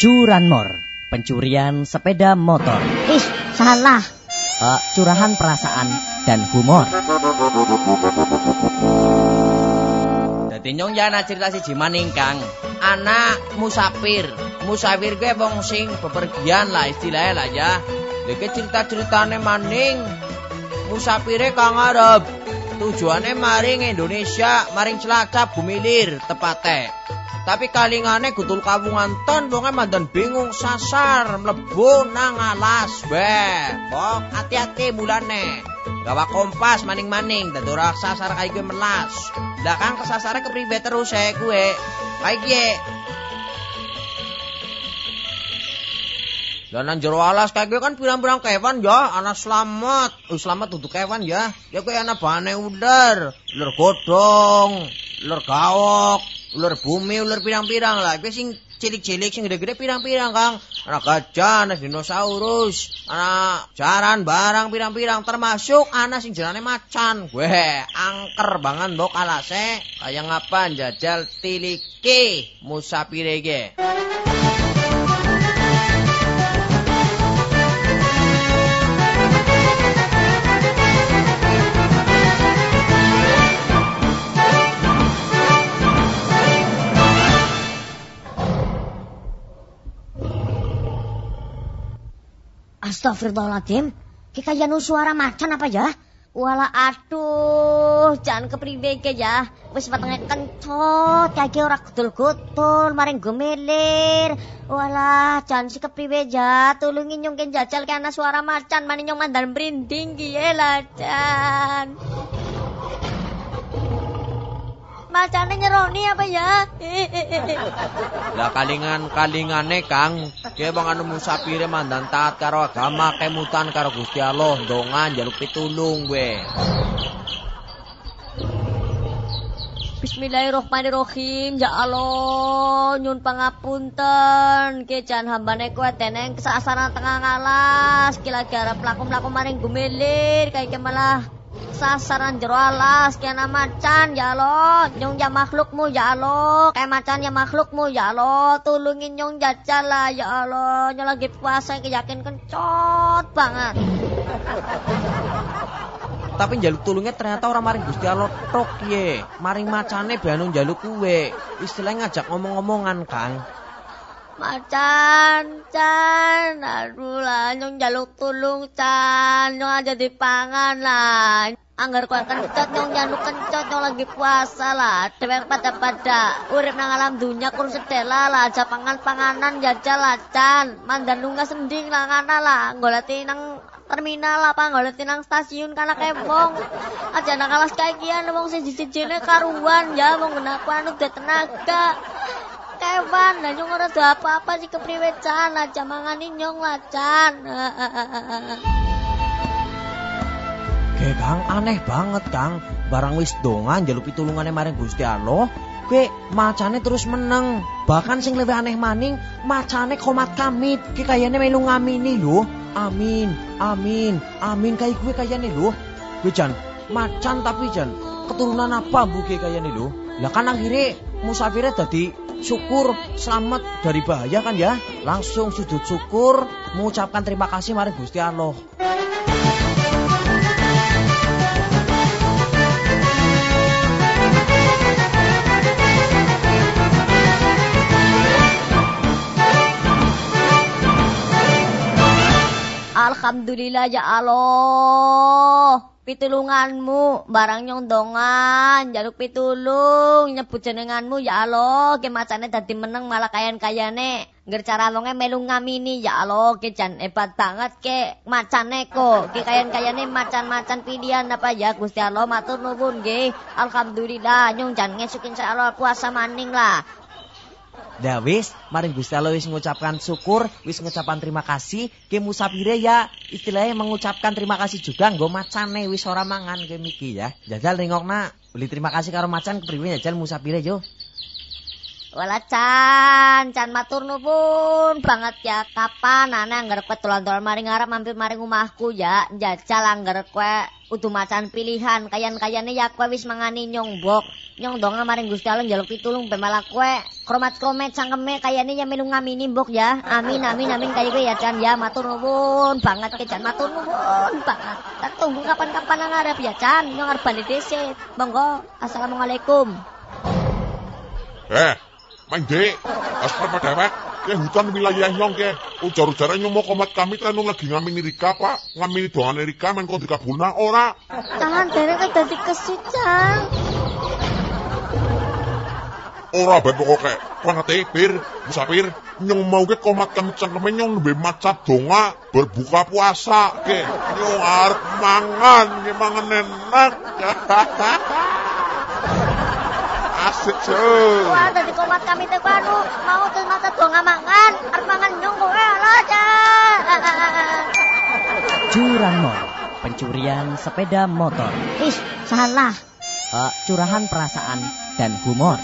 Curanmor, pencurian sepeda motor. Ih, salah. Uh, curahan perasaan dan humor. Dadi nyong jana cerita siji maning Kang. Anak musafir. Musafir gue wong sing bepergian lah istilahnya lah ya. Lagi cerita-ceritane maning musafire Kang Arab. Tujuannya maring Indonesia, maring Cilacap Bumilir tepate. Tapi kalingane gutul kawungan ton wonge mandan bingung sasar mlebu nang alas. Weh, kok hati-hati mulane. Gawa kompas maning-maning dadi ora sasar kae gue melas. Lah kan kesasare kepriwe terus e gue. Kae gie. Lah nang alas kae gue kan pirang-pirang kewan ya, ana selamat. Oh, selamat untuk kewan ya. Ya kowe ana bane udar, ular godong, ular gawok, ular bumi, ular pirang-pirang lah. Kowe sing cilik-cilik sing gede-gede pirang-pirang, Kang. Ana gajah, ana dinosaurus, ana jaran barang pirang-pirang termasuk ana sing jenenge macan. Weh, angker banget mbok alase. Kaya ngapa jajal tiliki musapire ge. Astagfirullahaladzim. Kita ya suara macan apa ya? Wala aduh, jangan kepriwe ke ya. Wis wetenge kencot, kaki ora gudul-gudul, maring gumelir. Wala, jangan si kepriwe ya. Tulungi nyong jajal ke ana suara macan, mani nyong mandan brinding kiye lah, Jan. Macane nyeroni apa ya? Lah kalingan-kalingane Kang, ke bang anu musafire mandan taat karo agama kemutan karo Gusti Allah, dongan jaluk pitulung we. Bismillahirrahmanirrahim. Ya Allah, nyun pangapunten. Ke jan hambane kowe teneng kesasaran tengah ngalas. Kila garap laku-laku maring gumilir kayak malah sasaran jero alas kiana macan ya Allah nyong ya makhlukmu ya Allah kayak macan ya makhlukmu ya Allah tulungin nyong jajal lah ya Allah nyong lagi puasa yakin kencot banget Tapi jaluk tulungnya ternyata orang maring Gusti Allah tok ye. Maring macane banu jaluk kuwe. Istilahnya ngajak ngomong-ngomongan, Kang. Macan, Can, aduh lah, nyong jaluk tulung, Can, nyong aja dipangan lah. Anggar kau kencot, nyong jaluk kencot, nyong lagi puasa lah. Dewek pada-pada, urip nang alam dunia kurang sedela lah, aja pangan-panganan jajal lah, Can. Mandan nungga sending lah, ngana lah, goleti nang terminal apa goleti nang stasiun kana kebong. Aja nang alas kayak kian, wong siji-sijine karuan. Ya, wong genaku anu tenaga. Kewan nah nyong ora apa-apa sih kepriwe can aja mangani nyong lah can Oke, Kang, aneh banget, Kang. Barang wis dongan jaluk pitulungane maring Gusti Allah, kowe macane terus meneng. Bahkan sing lebih aneh maning, macane komat kamit. Ki kayane melu ngamini lho. Amin, amin, amin kayak gue kayane lho. Gue jan, macan tapi jan keturunan apa bu ki kayane lho. Lah kan akhirnya musafirnya tadi syukur selamat dari bahaya kan ya. Langsung sujud syukur mengucapkan terima kasih mari Gusti Allah. Alhamdulillah ya Allah. Pitulunganmu barang nyong dongan jaluk pitulung nyebut jenenganmu ya Allah. Ke macane dadi meneng malah kayan kayane ngger cara wonge melu ngamini ya Allah. Ke jan hebat banget ke macane kok. Ke kayan kayane macan-macan pilihan apa ya? Gusti Allah matur nuwun alhamdulillah nyong jan ngesukin Allah puasa maning lah Dah wis, maring Gusti Allah wis mengucapkan syukur, wis mengucapkan terima kasih, ke musafire ya istilahnya mengucapkan terima kasih juga nggo macane wis ora mangan ke miki ya. Jajal ringokna, beli terima kasih karo macan kepriwe jajal musafire yo. Wala Can, Can matur nuwun banget ya. Kapan ana anggar kowe dolan-dolan maring ngarep mampir maring omahku ya. Njajal anggar kowe kudu macan pilihan. Kayan-kayane ya kowe wis mangani nyongbok. Nyong donga maring Gusti Allah njaluk pitulung ben malah kowe kromat-kromet cangkeme kayane ya melu ngamini mbok ya. Amin amin amin kaya kowe ya Can ya. Matur nuwun banget ke Can matur nuwun banget. Tak tunggu kapan-kapan ngarep ya Can. Nyong arep bali dhisik. Monggo. Assalamualaikum. Eh, main dek, aspar pada dewek, ke hutan wilayah nyong ke, ujar-ujaran mau komat kami tenung lagi ngamini Rika pak, ngamini doangan Rika main kau dikabulna ora. Tangan derek dadi kesucan. Ora bae pokoke, pangate pir, musafir, nyong mau ke komat kami cangkeme nyong lebih macet donga berbuka puasa ke, nyong arep mangan, ke mangan enak. Asik cuy. Wah, dadi komat kami teh anu mau terus mata donga mangan, arep mangan nyong kowe ala aja. Curanmor, pencurian sepeda motor. Ih, salah. Eh, curahan perasaan dan humor.